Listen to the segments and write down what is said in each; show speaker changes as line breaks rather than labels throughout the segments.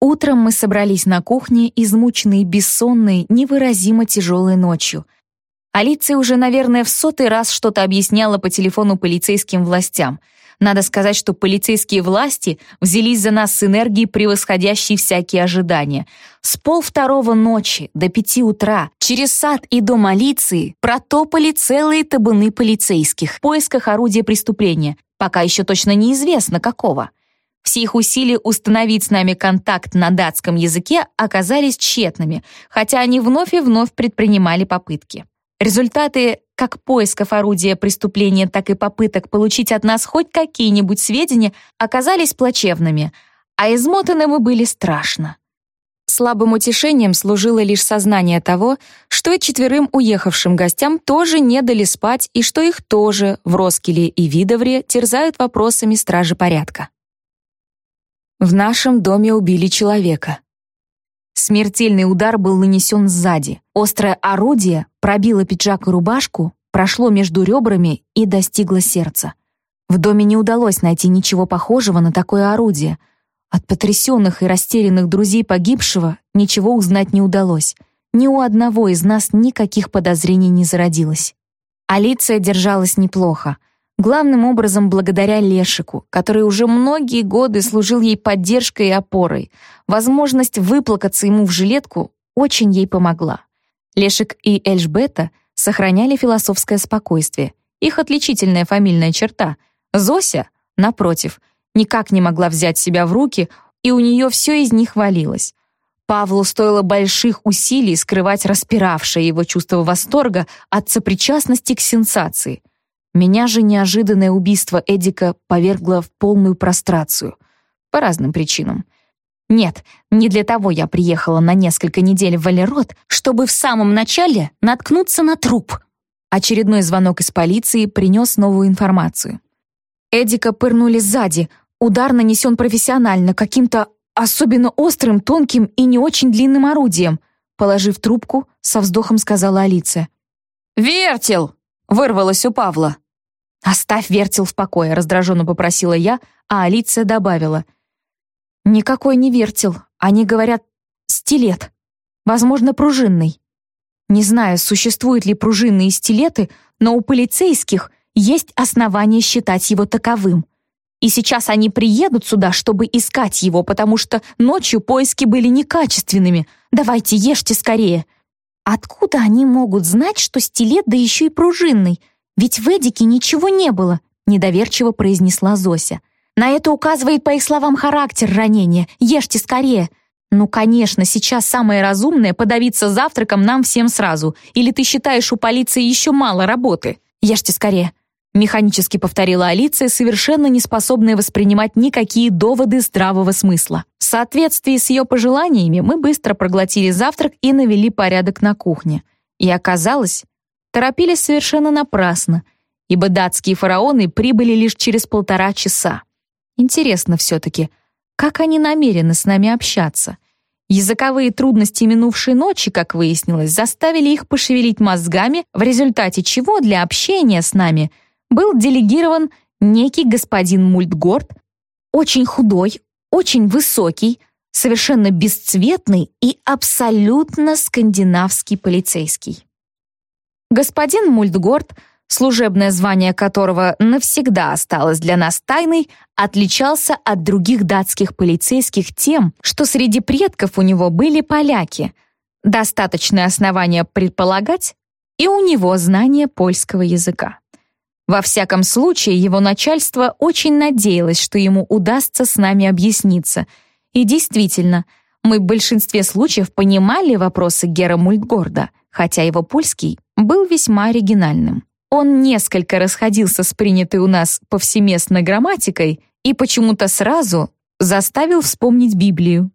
Утром мы собрались на кухне, измученные бессонной, невыразимо тяжелой ночью. Алиция уже, наверное, в сотый раз что-то объясняла по телефону полицейским властям. Надо сказать, что полицейские власти взялись за нас с энергией, превосходящей всякие ожидания. С полвторого ночи до пяти утра через сад и дом Алиции протопали целые табуны полицейских в поисках орудия преступления, пока еще точно неизвестно какого. Все их усилия установить с нами контакт на датском языке оказались тщетными, хотя они вновь и вновь предпринимали попытки. Результаты как поисков орудия преступления, так и попыток получить от нас хоть какие-нибудь сведения оказались плачевными, а измотаны мы были страшно. Слабым утешением служило лишь сознание того, что и четверым уехавшим гостям тоже не дали спать и что их тоже в Роскеле и Видовре терзают вопросами стражи порядка. В нашем доме убили человека. Смертельный удар был нанесен сзади. Острое орудие пробило пиджак и рубашку, прошло между ребрами и достигло сердца. В доме не удалось найти ничего похожего на такое орудие. От потрясенных и растерянных друзей погибшего ничего узнать не удалось. Ни у одного из нас никаких подозрений не зародилось. Алиция держалась неплохо — Главным образом благодаря Лешику, который уже многие годы служил ей поддержкой и опорой. Возможность выплакаться ему в жилетку очень ей помогла. Лешик и Эльжбета сохраняли философское спокойствие. Их отличительная фамильная черта. Зося, напротив, никак не могла взять себя в руки, и у нее все из них валилось. Павлу стоило больших усилий скрывать распиравшее его чувство восторга от сопричастности к сенсации — меня же неожиданное убийство Эдика повергло в полную прострацию. По разным причинам. Нет, не для того я приехала на несколько недель в Валерот, чтобы в самом начале наткнуться на труп. Очередной звонок из полиции принес новую информацию. Эдика пырнули сзади. Удар нанесен профессионально, каким-то особенно острым, тонким и не очень длинным орудием. Положив трубку, со вздохом сказала Алиция. «Вертел!» — вырвалось у Павла. «Оставь вертел в покое», — раздраженно попросила я, а Алиция добавила. «Никакой не вертел. Они говорят, стилет. Возможно, пружинный. Не знаю, существуют ли пружинные стилеты, но у полицейских есть основания считать его таковым. И сейчас они приедут сюда, чтобы искать его, потому что ночью поиски были некачественными. Давайте, ешьте скорее». Откуда они могут знать, что стилет, да еще и пружинный? «Ведь в Эдике ничего не было», — недоверчиво произнесла Зося. «На это указывает, по их словам, характер ранения. Ешьте скорее». «Ну, конечно, сейчас самое разумное — подавиться завтраком нам всем сразу. Или ты считаешь, у полиции еще мало работы? Ешьте скорее». Механически повторила Алиция, совершенно не способная воспринимать никакие доводы здравого смысла. В соответствии с ее пожеланиями мы быстро проглотили завтрак и навели порядок на кухне. И оказалось, торопились совершенно напрасно, ибо датские фараоны прибыли лишь через полтора часа. Интересно все-таки, как они намерены с нами общаться? Языковые трудности минувшей ночи, как выяснилось, заставили их пошевелить мозгами, в результате чего для общения с нами был делегирован некий господин Мультгорд, очень худой, очень высокий, совершенно бесцветный и абсолютно скандинавский полицейский. Господин Мультгорд, служебное звание которого навсегда осталось для нас тайной, отличался от других датских полицейских тем, что среди предков у него были поляки. Достаточное основание предполагать, и у него знание польского языка. Во всяком случае, его начальство очень надеялось, что ему удастся с нами объясниться. И действительно, мы в большинстве случаев понимали вопросы Гера Мультгорда, хотя его польский был весьма оригинальным. Он несколько расходился с принятой у нас повсеместной грамматикой и почему-то сразу заставил вспомнить Библию.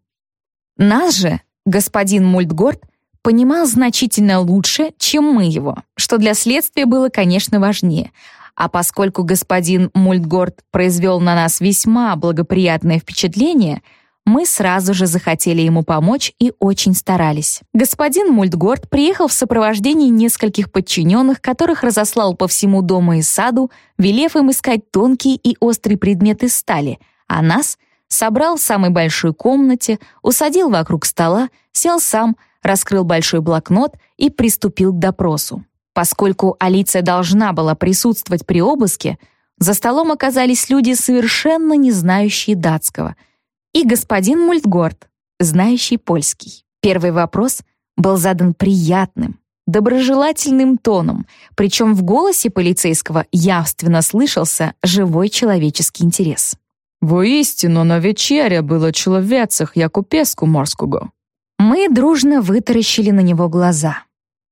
Нас же господин Мультгорд понимал значительно лучше, чем мы его, что для следствия было, конечно, важнее. А поскольку господин Мультгорд произвел на нас весьма благоприятное впечатление — мы сразу же захотели ему помочь и очень старались. Господин Мультгорд приехал в сопровождении нескольких подчиненных, которых разослал по всему дому и саду, велев им искать тонкие и острые предметы стали, а нас — собрал в самой большой комнате, усадил вокруг стола, сел сам, раскрыл большой блокнот и приступил к допросу. Поскольку Алиция должна была присутствовать при обыске, за столом оказались люди, совершенно не знающие датского, и господин Мультгорд, знающий польский. Первый вопрос был задан приятным, доброжелательным тоном, причем в голосе полицейского явственно слышался живой человеческий интерес.
«Воістину на вечеря было человецах, як у песку морского».
Мы дружно вытаращили на него глаза.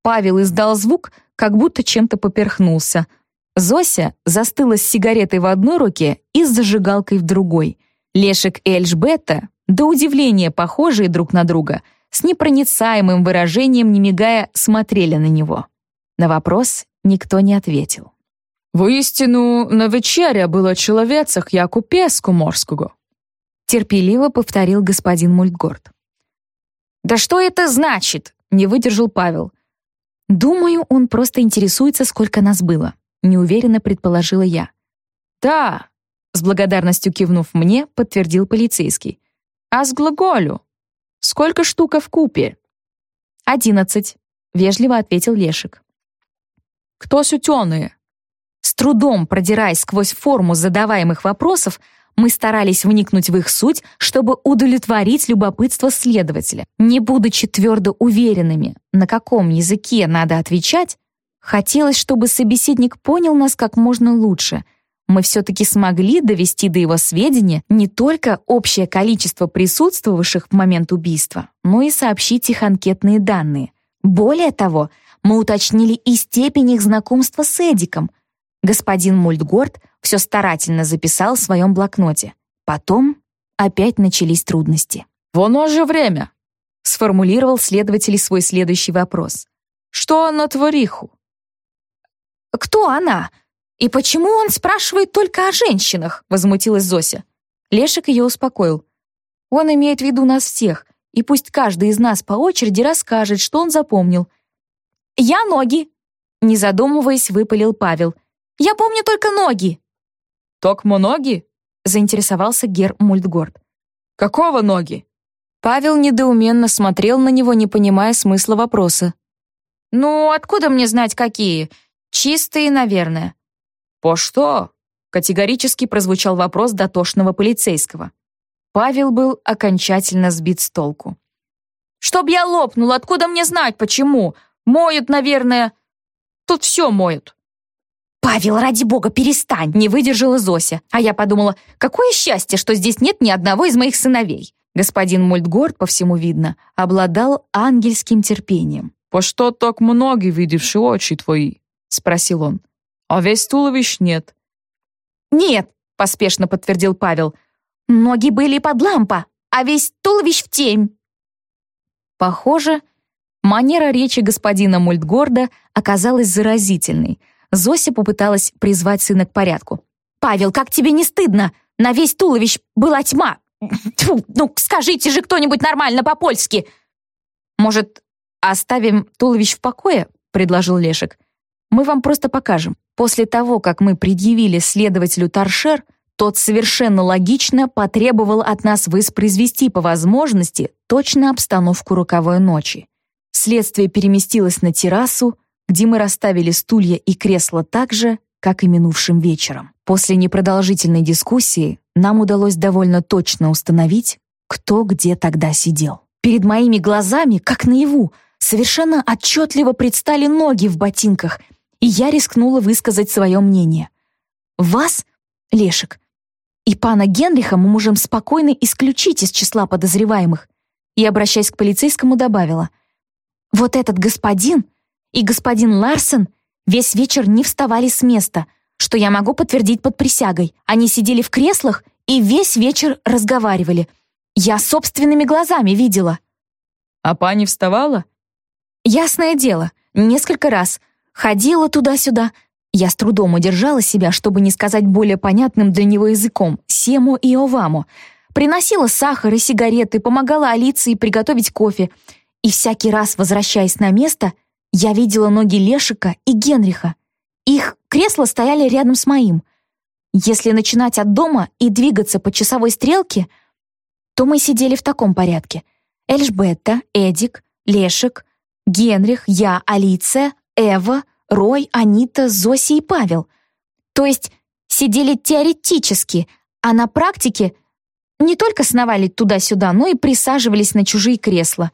Павел издал звук, как будто чем-то поперхнулся. Зося застыла с сигаретой в одной руке и с зажигалкой в другой. Лешек и Эльжбета, до удивления похожие друг на друга, с непроницаемым выражением, не мигая, смотрели на него. На вопрос никто не ответил.
«Воістину, на вечеря было человецах, як у песку морского»,
терпеливо повторил господин Мультгорд.
«Да что это значит?» — не выдержал Павел.
«Думаю, он просто интересуется, сколько нас было», — неуверенно предположила я.
«Да», — с благодарностью кивнув мне, подтвердил полицейский. «А с глаголю? Сколько штук в купе?»
«Одиннадцать», — вежливо ответил Лешек.
«Кто сутёные?»
С трудом продираясь сквозь форму задаваемых вопросов, мы старались вникнуть в их суть, чтобы удовлетворить любопытство следователя. Не будучи твердо уверенными, на каком языке надо отвечать, хотелось, чтобы собеседник понял нас как можно лучше. Мы все-таки смогли довести до его сведения не только общее количество присутствовавших в момент убийства, но и сообщить их анкетные данные. Более того, мы уточнили и степень их знакомства с Эдиком — Господин Мультгорд все старательно записал в своем блокноте. Потом опять начались трудности.
«Воно же время!»
— сформулировал следователь свой следующий вопрос.
«Что она твориху?»
«Кто она? И почему он спрашивает только о женщинах?» — возмутилась Зося.
Лешек ее успокоил. «Он имеет в виду нас всех, и пусть каждый из нас по очереди расскажет, что он запомнил».
«Я ноги!»
— не задумываясь, выпалил Павел.
Я помню только ноги».
«Токмо ноги?»
— заинтересовался Гер Мультгорд.
«Какого ноги?»
Павел недоуменно смотрел на него, не понимая смысла вопроса.
«Ну, откуда мне знать, какие? Чистые, наверное».
«По что?» — категорически прозвучал вопрос дотошного полицейского.
Павел был окончательно сбит с толку.
«Чтоб я лопнул, откуда мне знать, почему? Моют, наверное. Тут все моют».
«Павел, ради бога, перестань!» — не выдержала Зося. А я подумала, какое счастье, что здесь нет ни одного из моих сыновей. Господин Мультгорд, по всему видно, обладал ангельским терпением.
«По что так многие видевшие очи твои?» — спросил он. «А весь туловищ нет».
«Нет», — поспешно подтвердил Павел. «Ноги были под лампа, а весь туловищ в тень».
Похоже, манера речи господина Мультгорда оказалась заразительной — Зося попыталась призвать сына к порядку.
«Павел, как тебе не стыдно? На весь туловищ была тьма. Тьфу, ну, скажите же кто-нибудь нормально по-польски!»
«Может, оставим туловищ в покое?» — предложил Лешек. «Мы вам просто покажем. После того, как мы предъявили следователю Торшер, тот совершенно логично потребовал от нас воспроизвести по возможности точно обстановку роковой ночи. Следствие переместилось на террасу, где мы расставили стулья и кресла так же, как и минувшим вечером. После непродолжительной дискуссии нам удалось довольно точно установить, кто где тогда сидел. Перед моими глазами, как наяву, совершенно отчетливо предстали ноги в ботинках, и я рискнула высказать свое мнение. Вас, Лешек, и пана Генриха мы можем спокойно исключить из числа подозреваемых. И, обращаясь к полицейскому, добавила. Вот этот господин и господин Ларсен весь вечер не вставали с места, что я могу подтвердить под присягой. Они сидели в креслах и весь вечер разговаривали. Я собственными глазами видела.
А пани вставала?
Ясное дело, несколько раз. Ходила туда-сюда. Я с трудом удержала себя, чтобы не сказать более понятным для него языком, сему и оваму. Приносила сахар и сигареты, помогала Алиции приготовить кофе. И всякий раз, возвращаясь на место, я видела ноги Лешика и Генриха. Их кресла стояли рядом с моим. Если начинать от дома и двигаться по часовой стрелке, то мы сидели в таком порядке. Эльжбетта, Эдик, Лешек, Генрих, я, Алиция, Эва, Рой, Анита, Зоси и Павел. То есть сидели теоретически, а на практике не только сновали туда-сюда, но и присаживались на чужие кресла.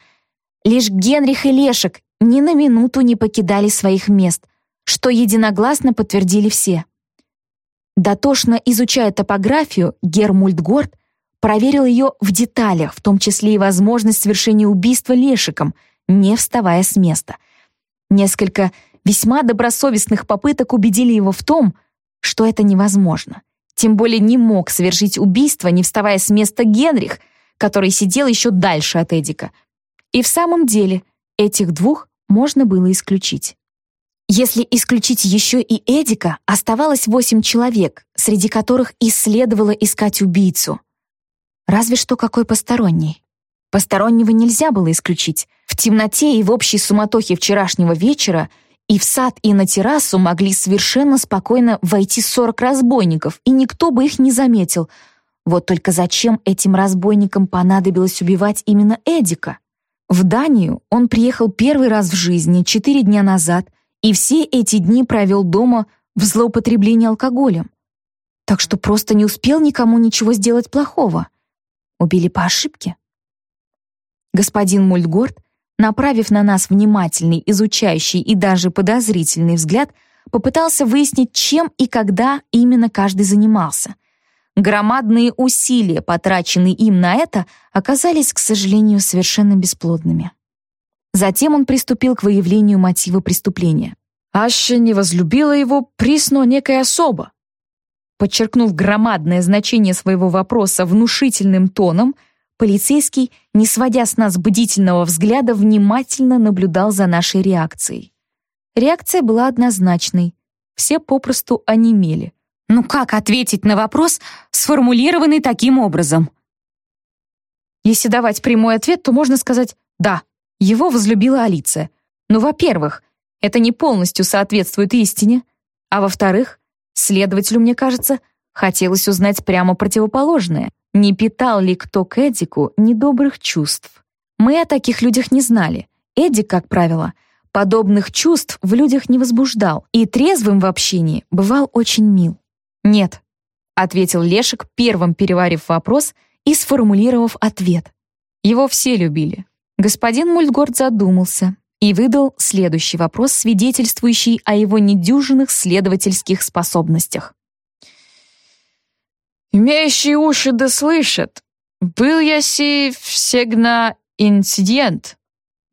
Лишь Генрих и Лешек ни на минуту не покидали своих мест, что единогласно подтвердили все. Дотошно изучая топографию, Гермульдгорд проверил ее в деталях, в том числе и возможность совершения убийства Лешиком, не вставая с места. Несколько весьма добросовестных попыток убедили его в том, что это невозможно. Тем более не мог совершить убийство, не вставая с места Генрих, который сидел еще дальше от Эдика. И в самом деле этих двух можно было исключить. Если исключить еще и Эдика, оставалось восемь человек, среди которых и следовало искать убийцу. Разве что какой посторонний. Постороннего нельзя было исключить. В темноте и в общей суматохе вчерашнего вечера и в сад, и на террасу могли совершенно спокойно войти сорок разбойников, и никто бы их не заметил. Вот только зачем этим разбойникам понадобилось убивать именно Эдика? В Данию он приехал первый раз в жизни четыре дня назад и все эти дни провел дома в злоупотреблении алкоголем. Так что просто не успел никому ничего сделать плохого. Убили по ошибке. Господин Мультгорд направив на нас внимательный, изучающий и даже подозрительный взгляд, попытался выяснить, чем и когда именно каждый занимался. Громадные усилия, потраченные им на это, оказались, к сожалению, совершенно бесплодными. Затем он приступил к выявлению мотива преступления.
«Аща не возлюбила его присно некая особа». Подчеркнув громадное значение своего вопроса внушительным тоном, Полицейский, не сводя с нас бдительного взгляда, внимательно наблюдал за нашей реакцией. Реакция была однозначной. Все попросту онемели.
Ну как ответить на вопрос, сформулированный таким образом?
Если давать прямой ответ, то можно сказать «да». Его возлюбила Алиция. Но, во-первых, это не полностью соответствует истине, а во-вторых, следователю, мне кажется, хотелось узнать прямо противоположное. Не питал ли кто к Эдику недобрых чувств? Мы о таких людях не знали. Эдик, как правило, подобных чувств в людях не возбуждал и трезвым в общении бывал очень мил. «Нет», — ответил Лешек, первым переварив вопрос и сформулировав ответ. Его все любили. Господин Мультгорд задумался и выдал следующий вопрос, свидетельствующий о его недюжинных следовательских способностях.
Имеющие уши да слышат. Был я си всегда инцидент.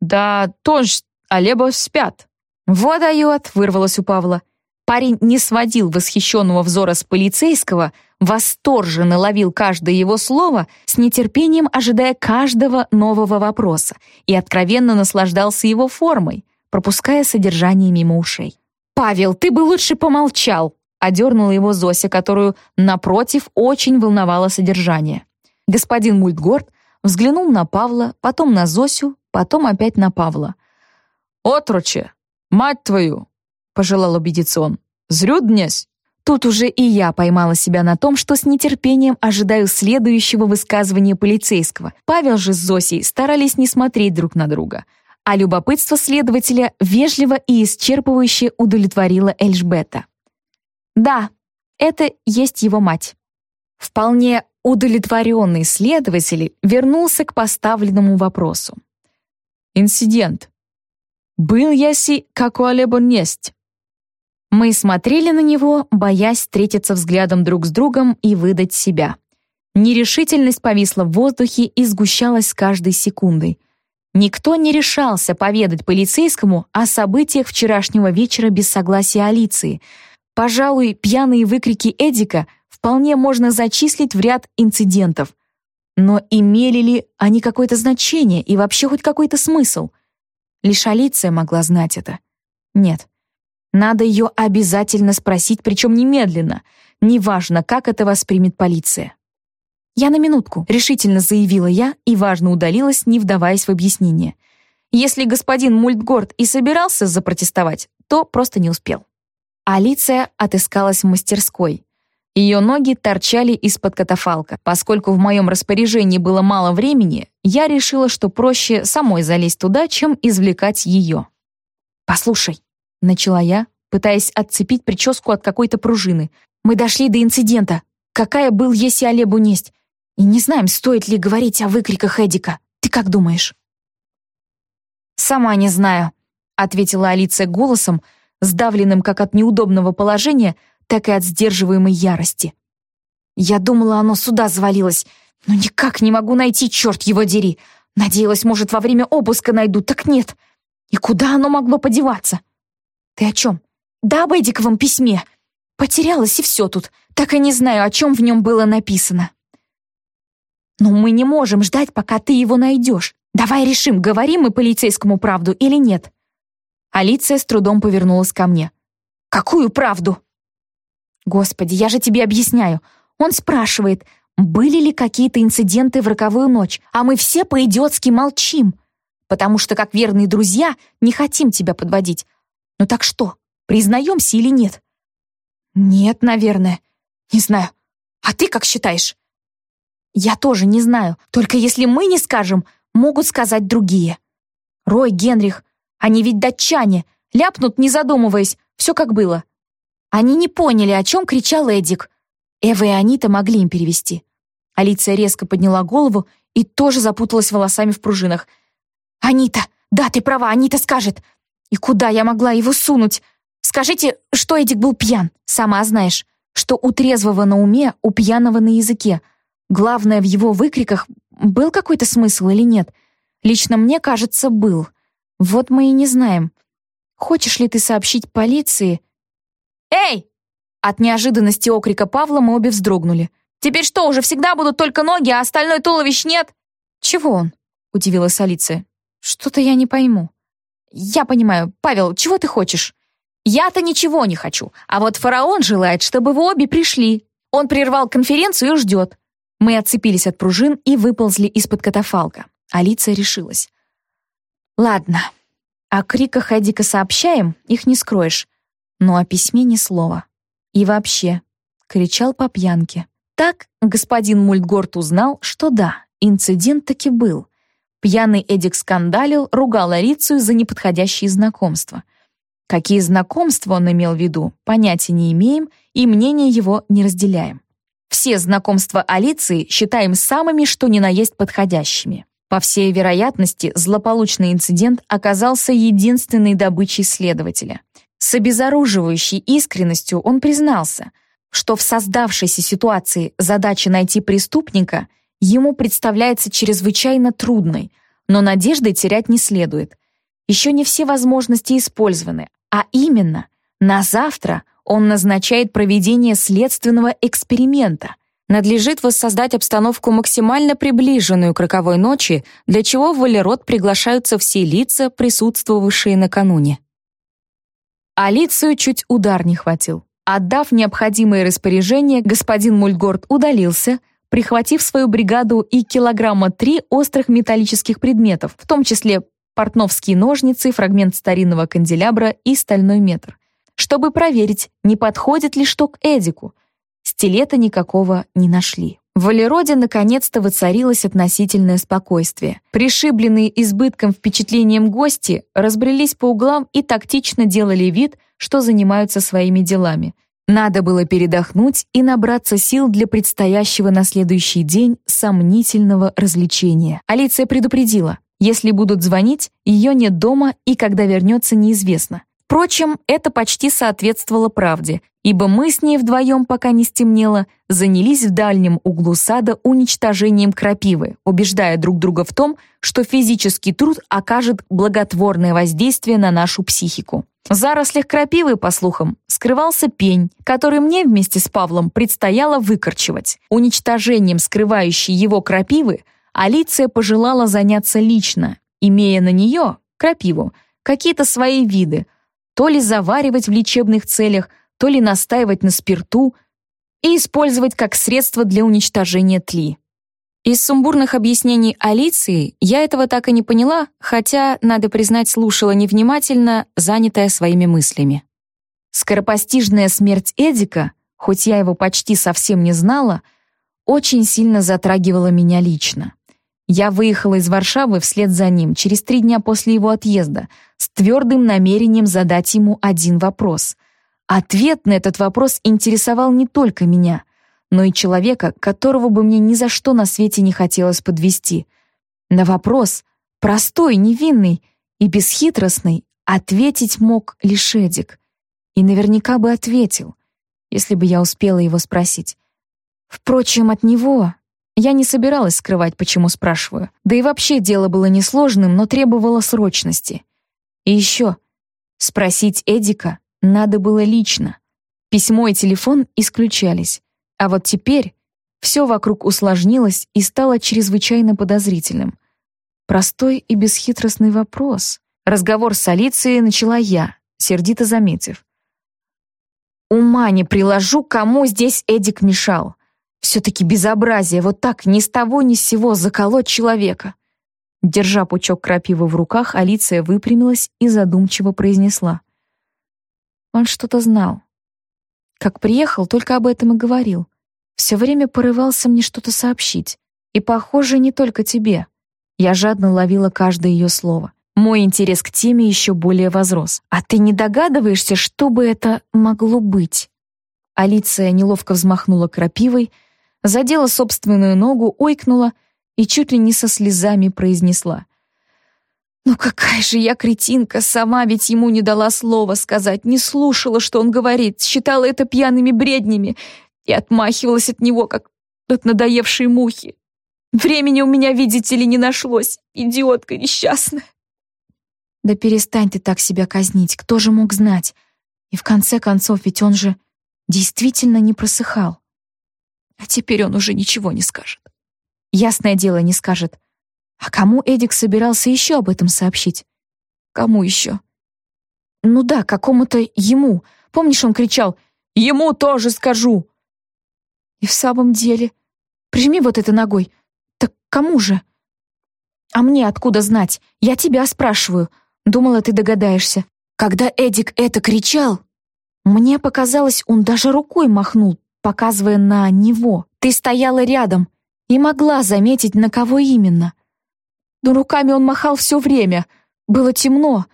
Да тоже алебо спят.
«Вот дает!» — вырвалось у Павла. Парень не сводил восхищенного взора с полицейского, восторженно ловил каждое его слово, с нетерпением ожидая каждого нового вопроса и откровенно наслаждался его формой, пропуская содержание мимо ушей. «Павел, ты бы лучше помолчал!» одернула его Зося, которую, напротив, очень волновало содержание. Господин Мультгорд взглянул на Павла, потом на Зосю, потом опять на Павла.
«Отроче, мать твою!» — пожелал убедиться он. «Зрю днесь?»
Тут уже и я поймала себя на том, что с нетерпением ожидаю следующего высказывания полицейского. Павел же с Зосей старались не смотреть друг на друга. А любопытство следователя вежливо и исчерпывающе удовлетворило Эльжбета. Да, это есть его мать. Вполне удовлетворенный следователь вернулся к поставленному вопросу.
Инцидент. Был яси какой-либо несть?
Мы смотрели на него, боясь встретиться взглядом друг с другом и выдать себя. Нерешительность повисла в воздухе и сгущалась с каждой секундой. Никто не решался поведать полицейскому о событиях вчерашнего вечера без согласия Алиции — Пожалуй, пьяные выкрики Эдика вполне можно зачислить в ряд инцидентов. Но имели ли они какое-то значение и вообще хоть какой-то смысл? Лишь Алиция могла знать это. Нет. Надо ее обязательно спросить, причем немедленно. Неважно, как это воспримет полиция. «Я на минутку», — решительно заявила я и важно удалилась, не вдаваясь в объяснение. Если господин Мультгорд и собирался запротестовать, то просто не успел. Алиция отыскалась в мастерской.
Ее ноги торчали из-под катафалка. Поскольку в моем распоряжении было мало времени, я решила, что проще самой залезть туда, чем извлекать ее.
«Послушай», — начала я, пытаясь отцепить прическу от какой-то пружины. «Мы дошли до инцидента. Какая был есть и Олебу несть. И не знаем, стоит ли говорить о выкриках Эдика. Ты как думаешь?»
«Сама не знаю», — ответила Алиция голосом, сдавленным как от неудобного положения, так и от сдерживаемой ярости. «Я думала, оно сюда завалилось, но никак не могу найти, черт его дери. Надеялась, может, во время обыска найду, так нет. И куда оно могло подеваться?» «Ты о чем?» «Да об Эдиковом письме. Потерялась, и все тут. Так и не знаю, о чем в нем было написано». «Но мы не можем ждать, пока ты его найдешь. Давай решим, говорим мы полицейскому правду или нет». Алиция с трудом повернулась ко мне. «Какую правду?» «Господи, я же тебе объясняю. Он спрашивает, были ли какие-то инциденты в роковую ночь, а мы все по-идиотски молчим, потому что, как верные друзья, не хотим тебя подводить. Ну так что, признаемся или нет?» «Нет, наверное. Не знаю. А ты как считаешь?» «Я тоже не знаю. Только если мы не скажем, могут сказать другие. Рой, Генрих, они ведь датчане, ляпнут, не задумываясь, все как было. Они не поняли, о чем кричал Эдик. Эва и Анита могли им перевести. Алиция резко подняла голову и тоже запуталась волосами в пружинах. «Анита! Да, ты права, Анита скажет! И куда я могла его сунуть? Скажите, что Эдик был пьян, сама знаешь, что у трезвого на уме, у пьяного на языке. Главное, в его выкриках был какой-то смысл или нет? Лично мне кажется, был. Вот мы и не знаем. Хочешь ли ты сообщить полиции, «Эй!» От неожиданности окрика Павла мы обе вздрогнули. «Теперь что, уже всегда будут только ноги, а остальной туловищ нет?» «Чего он?» — удивилась Алиция. «Что-то я не пойму». «Я понимаю. Павел, чего ты хочешь?» «Я-то ничего не хочу, а вот фараон желает, чтобы вы обе пришли. Он прервал конференцию и ждет». Мы отцепились от пружин и выползли из-под катафалка. Алиция решилась. «Ладно, о криках Эдика сообщаем, их не скроешь но о письме ни слова. И вообще, кричал по пьянке. Так господин Мультгорд узнал, что да, инцидент таки был. Пьяный Эдик скандалил, ругал Арицию за неподходящие знакомства. Какие знакомства он имел в виду, понятия не имеем и мнение его не разделяем. Все знакомства Алиции считаем самыми, что ни на есть подходящими. По всей вероятности, злополучный инцидент оказался единственной добычей следователя. С обезоруживающей искренностью он признался, что в создавшейся ситуации задача найти преступника ему представляется чрезвычайно трудной, но надежды терять не следует. Еще не все возможности использованы, а именно на завтра он назначает проведение следственного эксперимента. Надлежит воссоздать обстановку максимально приближенную к роковой ночи, для чего в Валерот приглашаются все лица, присутствовавшие накануне. Алицию чуть удар не хватил. Отдав необходимые распоряжения, господин Мульгорд удалился, прихватив свою бригаду и килограмма три острых металлических предметов, в том числе портновские ножницы, фрагмент старинного канделябра и стальной метр, чтобы проверить, не подходит ли что к Эдику. Стилета никакого не нашли. В Валероде наконец-то воцарилось относительное спокойствие. Пришибленные избытком впечатлением гости разбрелись по углам и тактично делали вид, что занимаются своими делами. Надо было передохнуть и набраться сил для предстоящего на следующий день сомнительного развлечения. Алиция предупредила, если будут звонить, ее нет дома и когда вернется неизвестно. Впрочем, это почти соответствовало правде, ибо мы с ней вдвоем, пока не стемнело, занялись в дальнем углу сада уничтожением крапивы, убеждая друг друга в том, что физический труд окажет благотворное воздействие на нашу психику. В зарослях крапивы, по слухам, скрывался пень, который мне вместе с Павлом предстояло выкорчевать. Уничтожением скрывающей его крапивы Алиция пожелала заняться лично, имея на нее, крапиву, какие-то свои виды, то ли заваривать в лечебных целях, то ли настаивать на спирту и использовать как средство для уничтожения тли. Из сумбурных объяснений Алиции я этого так и не поняла, хотя, надо признать, слушала невнимательно, занятая своими мыслями. Скоропостижная смерть Эдика
хоть я его почти совсем не знала, очень сильно затрагивало меня лично. Я выехала из Варшавы вслед за ним через три дня после его отъезда с твердым намерением задать ему один вопрос. Ответ на этот вопрос интересовал не только меня, но и человека, которого бы мне ни за что на свете не хотелось подвести. На вопрос, простой, невинный и бесхитростный, ответить мог лишь Эдик. И наверняка бы ответил, если бы я успела его спросить. Впрочем, от него я не собиралась скрывать, почему спрашиваю. Да и вообще дело было несложным, но требовало срочности. И еще, спросить Эдика надо было лично. Письмо и телефон исключались. А вот теперь все вокруг усложнилось и стало чрезвычайно подозрительным. Простой и бесхитростный вопрос. Разговор с Алицией начала я, сердито заметив. «Ума не приложу, кому здесь Эдик мешал. Все-таки безобразие, вот так ни с того ни с сего заколоть человека. Держа пучок крапивы в руках, Алиция выпрямилась и задумчиво произнесла. Он что-то знал. Как приехал, только об этом и говорил. Все время порывался мне что-то сообщить. И, похоже, не только тебе. Я жадно ловила каждое ее слово. Мой интерес к теме еще более возрос. А ты не догадываешься, что бы это могло быть? Алиция неловко взмахнула крапивой, задела собственную ногу, ойкнула и чуть ли не со слезами произнесла. «Ну какая же я кретинка, сама ведь ему не дала слова сказать, не слушала, что он говорит, считала это пьяными бреднями и отмахивалась от него, как от надоевшей мухи. Времени у меня, видите ли, не нашлось, идиотка несчастная». «Да перестань ты так себя казнить, кто же мог знать? И в конце концов, ведь он же действительно не просыхал. А теперь он уже ничего не скажет. Ясное дело, не скажет. А кому Эдик собирался еще об этом сообщить? Кому еще? Ну да, какому-то ему. Помнишь, он кричал «Ему тоже скажу!» И в самом деле, прижми вот это ногой. Так кому же? А мне откуда знать? Я тебя спрашиваю. Думала, ты догадаешься. Когда Эдик это кричал, мне показалось, он даже рукой махнул, показывая на него. Ты стояла рядом и могла заметить, на кого именно. Но руками он махал все время. Было темно.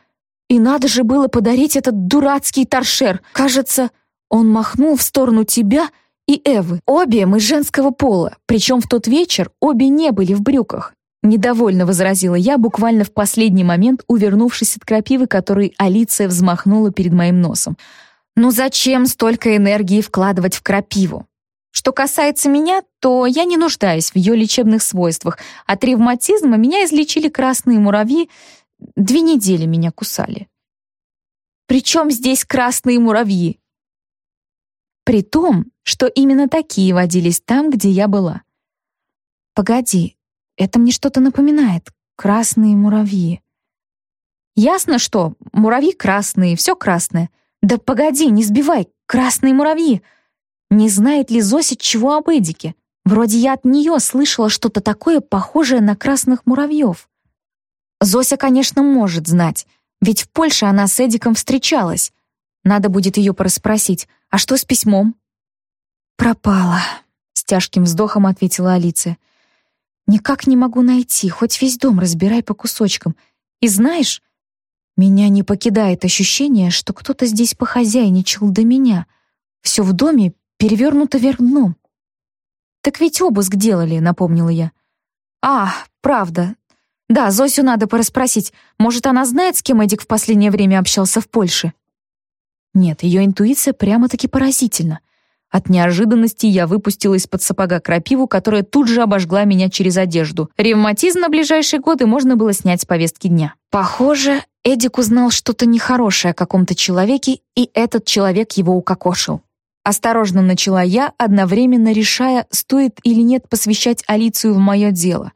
И надо же было подарить этот дурацкий торшер. Кажется, он махнул в сторону тебя и Эвы. Обе мы женского пола, причем в тот вечер обе не были в брюках. Недовольно возразила я, буквально в последний момент увернувшись от крапивы, которой Алиция взмахнула перед моим носом. Ну зачем столько энергии вкладывать в крапиву? Что касается меня, то я не нуждаюсь в ее лечебных свойствах. От ревматизма меня излечили красные муравьи. Две недели меня кусали. Причем здесь красные муравьи? При том, что именно такие водились там, где я была. Погоди, это мне что-то напоминает. Красные муравьи. Ясно, что муравьи красные, все красное — «Да погоди, не сбивай! Красные муравьи!» Не знает ли Зося чего об Эдике? Вроде я от нее слышала что-то такое, похожее на красных муравьев. Зося, конечно, может знать, ведь в Польше она с Эдиком встречалась. Надо будет ее порасспросить. А что с письмом? «Пропала», — с тяжким вздохом ответила Алиция. «Никак не могу найти, хоть весь дом разбирай по кусочкам. И знаешь, меня не покидает ощущение, что кто-то здесь похозяйничал до меня. Все в доме перевернуто вверх дном. «Так ведь обыск делали», — напомнила я. «А, правда. Да, Зосю надо порасспросить. Может, она знает, с кем Эдик в последнее время общался в Польше?» Нет, ее интуиция прямо-таки поразительна. От неожиданности я выпустила из-под сапога крапиву, которая тут же обожгла меня через одежду. Ревматизм на ближайшие годы можно было снять с повестки дня. Похоже, Эдик узнал что-то нехорошее о каком-то человеке, и этот человек его укокошил. Осторожно начала я, одновременно решая, стоит или нет посвящать Алицию в мое дело.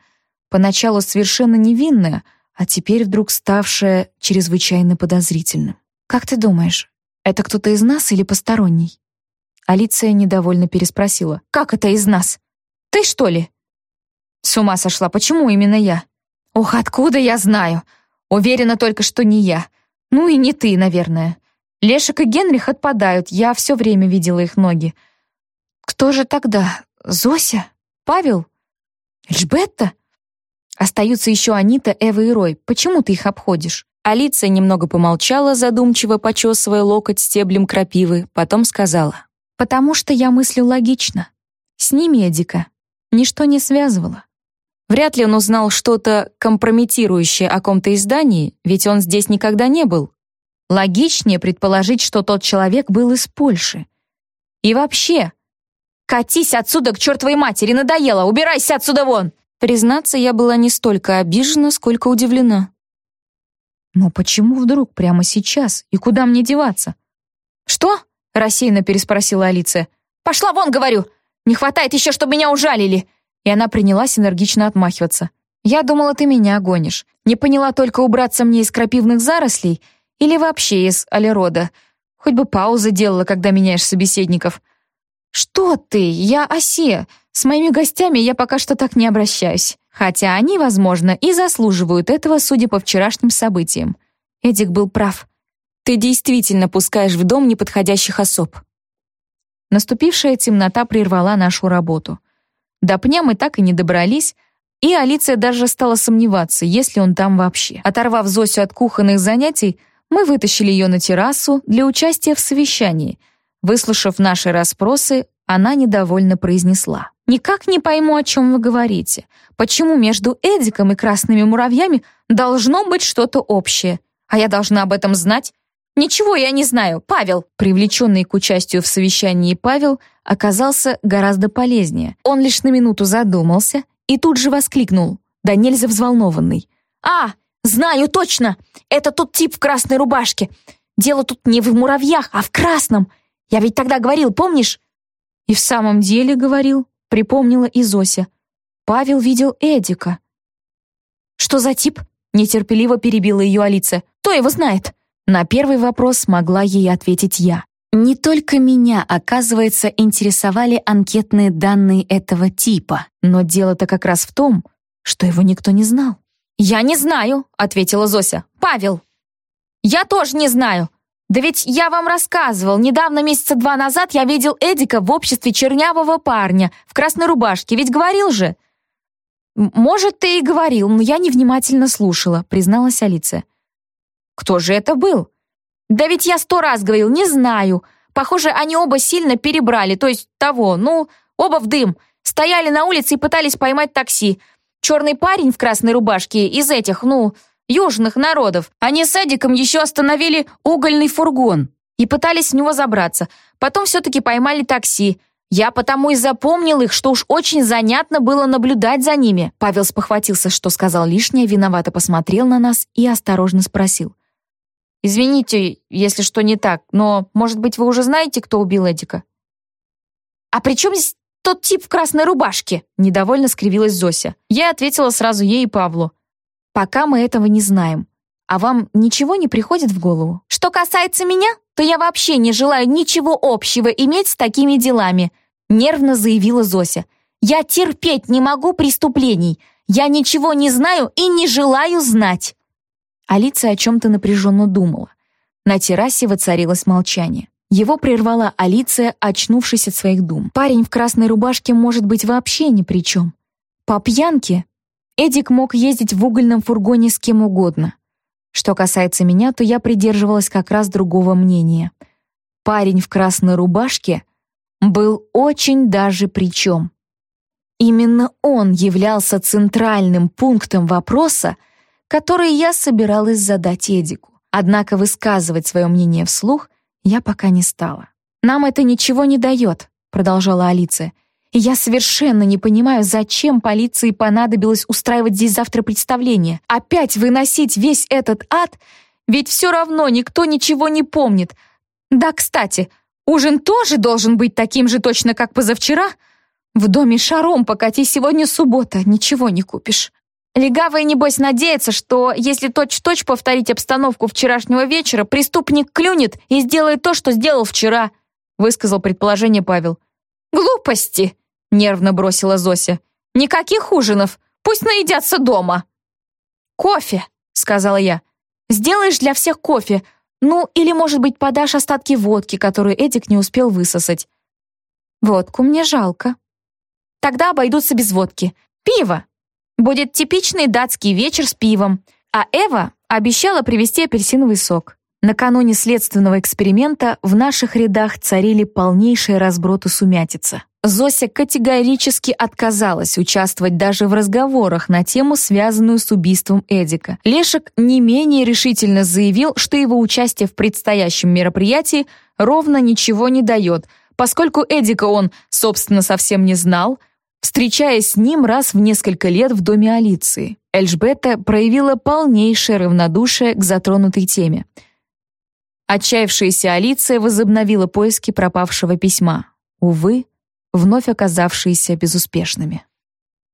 Поначалу совершенно невинное, а теперь вдруг ставшее чрезвычайно подозрительным. «Как ты думаешь, это кто-то из нас или посторонний?» Алиция недовольно переспросила. «Как это из нас? Ты, что ли?» «С ума сошла. Почему именно я?» «Ох, откуда я знаю? Уверена только, что не я. Ну и не ты, наверное. Лешек и Генрих отпадают, я все время видела их ноги. Кто же тогда? Зося? Павел? Эльжбетта? Остаются еще Анита, Эва и Рой. Почему ты их обходишь?
Алиция немного помолчала, задумчиво почесывая локоть стеблем крапивы, потом сказала.
«Потому что я мыслю логично. С ними Эдика ничто не связывало.
Вряд ли он узнал что-то компрометирующее о ком-то издании, ведь он здесь никогда не был.
Логичнее предположить, что тот человек был из Польши. И вообще, катись отсюда к чертовой матери, надоело, убирайся отсюда вон!
Признаться, я была не столько обижена, сколько удивлена.
Но почему вдруг прямо сейчас? И куда мне деваться?
Что? рассеянно переспросила Алиция. Пошла вон, говорю. Не хватает еще, чтобы меня ужалили
и она принялась энергично отмахиваться. «Я думала, ты меня гонишь. Не поняла только убраться мне из крапивных зарослей или вообще из алерода. Хоть бы паузы делала, когда меняешь собеседников». «Что ты? Я осе. С моими гостями я пока что так не обращаюсь. Хотя они, возможно, и заслуживают этого, судя по вчерашним событиям». Эдик был прав.
«Ты действительно пускаешь в дом неподходящих особ».
Наступившая темнота прервала нашу работу. До пня мы так и не добрались, и Алиция даже стала сомневаться, есть ли он там вообще. Оторвав Зосю от кухонных занятий, мы вытащили ее на террасу для участия в совещании. Выслушав наши расспросы, она недовольно произнесла. «Никак не пойму, о чем вы говорите. Почему между Эдиком и красными муравьями должно быть что-то общее? А я должна об этом знать?
«Ничего я не знаю, Павел!»
Привлеченный к участию в совещании Павел оказался гораздо полезнее. Он лишь на минуту задумался и тут же воскликнул, да нельзя взволнованный.
«А, знаю точно! Это тот тип в красной рубашке. Дело тут не в муравьях, а в красном. Я ведь тогда говорил, помнишь?»
«И в самом деле говорил», — припомнила и Зося. «Павел видел Эдика».
«Что за тип?» — нетерпеливо перебила ее Алиса. «Кто его знает?»
На первый вопрос могла ей ответить я. Не только меня, оказывается, интересовали анкетные данные этого типа, но дело-то как раз в том, что его никто не знал.
«Я не знаю», — ответила Зося. «Павел». «Я тоже не знаю. Да ведь я вам рассказывал, недавно, месяца два назад, я видел Эдика в обществе чернявого парня в красной рубашке, ведь говорил же».
«Может, ты и говорил, но я невнимательно слушала», — призналась Алиция.
Кто же это был? Да ведь я сто раз говорил, не знаю. Похоже, они оба сильно перебрали, то есть того, ну, оба в дым. Стояли на улице и пытались поймать такси. Черный парень в красной рубашке из этих, ну, южных народов. Они с Эдиком еще остановили угольный фургон и пытались в него забраться. Потом все-таки поймали такси. Я потому и запомнил их, что уж очень занятно было наблюдать за ними.
Павел спохватился, что сказал лишнее, виновато посмотрел на нас и осторожно спросил.
Извините, если что не так, но, может быть, вы уже знаете, кто убил Эдика?» «А при чем здесь тот тип в красной рубашке?» Недовольно скривилась Зося. Я ответила сразу ей и Павлу.
«Пока мы этого не знаем. А вам ничего не приходит в голову?»
«Что касается меня, то я вообще не желаю ничего общего иметь с такими делами», нервно заявила Зося. «Я терпеть не могу преступлений. Я ничего не знаю и не желаю знать».
Алиция о чем-то напряженно думала. На террасе воцарилось молчание. Его прервала Алиция, очнувшись от своих дум. Парень в красной рубашке может быть вообще ни при чем. По пьянке Эдик мог ездить в угольном фургоне с кем угодно. Что касается меня, то я придерживалась как раз другого мнения. Парень в красной рубашке был очень даже при чем. Именно он являлся центральным пунктом вопроса, который я собиралась задать Эдику. Однако высказывать свое мнение вслух я пока не стала. «Нам это ничего не дает», — продолжала Алиция. «И я совершенно не понимаю, зачем полиции понадобилось устраивать здесь завтра представление. Опять выносить весь этот ад, ведь все равно никто ничего не помнит. Да, кстати, ужин тоже должен быть таким же точно, как позавчера. В доме шаром покати, сегодня суббота, ничего не купишь». Легавый, небось, надеется, что если точь-в-точь -точь повторить обстановку вчерашнего вечера, преступник клюнет и сделает то, что сделал вчера», — высказал предположение Павел. «Глупости!» — нервно бросила Зося. «Никаких ужинов! Пусть наедятся дома!» «Кофе!» — сказала я. «Сделаешь для всех кофе. Ну, или, может быть, подашь остатки водки, которую Эдик не успел высосать».
Водку мне жалко.
Тогда обойдутся без водки. Пиво. Будет типичный датский вечер с пивом. А Эва обещала привезти апельсиновый сок.
Накануне следственного эксперимента в наших рядах царили полнейшие разброд и сумятица. Зося категорически отказалась участвовать даже в разговорах на тему, связанную с убийством Эдика. Лешек не менее решительно заявил, что его участие в предстоящем мероприятии ровно ничего не дает, поскольку Эдика он, собственно, совсем не знал, встречаясь с ним раз в несколько лет в доме Алиции. Эльжбета проявила полнейшее равнодушие к затронутой теме. Отчаявшаяся Алиция возобновила поиски пропавшего письма. Увы, вновь оказавшиеся безуспешными.